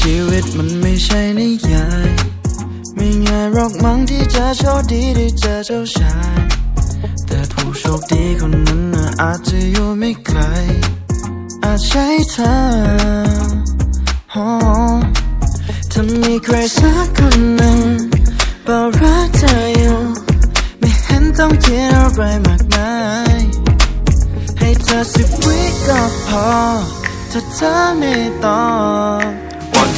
ชีวิตมันไม่ใช่นิยายไม่ง่ายหรอกมั้งที่จะโชคดีได้เจอเจ้าชาย แต่ผู้โชคดีคนนั้นน่ะอาจจะอยู่ไม่ไกล อาจใช่เธอ oh. ถ้ามีใครสักคนหนึ่งบอกรักเธออยู่ ไม่เห็นต้องคิดอะไรมากมายให้เธอสิบวิก็พอถ้าเธอไม่ตอบ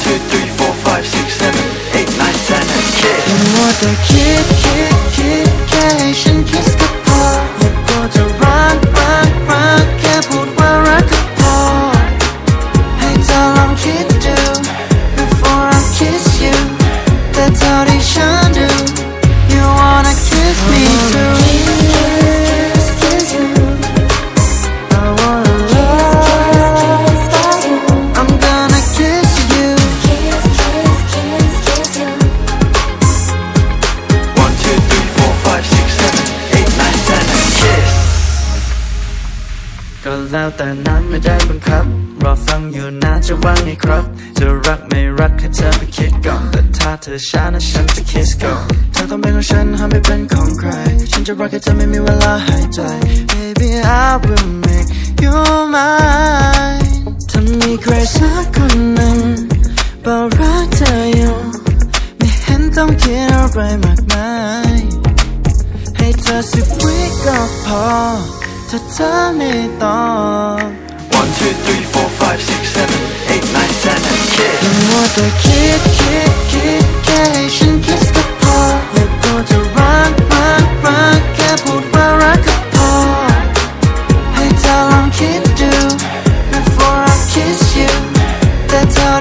two, three, four, five, six, seven, eight, nine, ten, and kick. And what the kick, kick, kick, cash. แล้วแต่นั้นไม่ได้บังคับ รอฟังอยู่นะจะว่างไงครับ จะรักไม่รักให้เธอไปคิดก่อน แต่ถ้าเธอช้านะฉันจะ kiss ก่อนเธอต้องเป็นของฉันห้ามไม่เป็นของใคร ฉันจะรักให้เธอไม่มีเวลาหายใจ Baby I will make you mine ถ้ามีใครสักคนหนึ่งบอกรักเธออยู่ไม่เห็นต้องคิดอะไรมากมาย ให้เธอสิบวิก็พอ so turn it on. One, two, three, four, five, six, seven, eight, nine, ten, and kiss. What the kid, kid, kid, cation, kiss the paw. Let go to run, run, run, get put where I could paw. Hey, tell on kid, do before I kiss you. That's how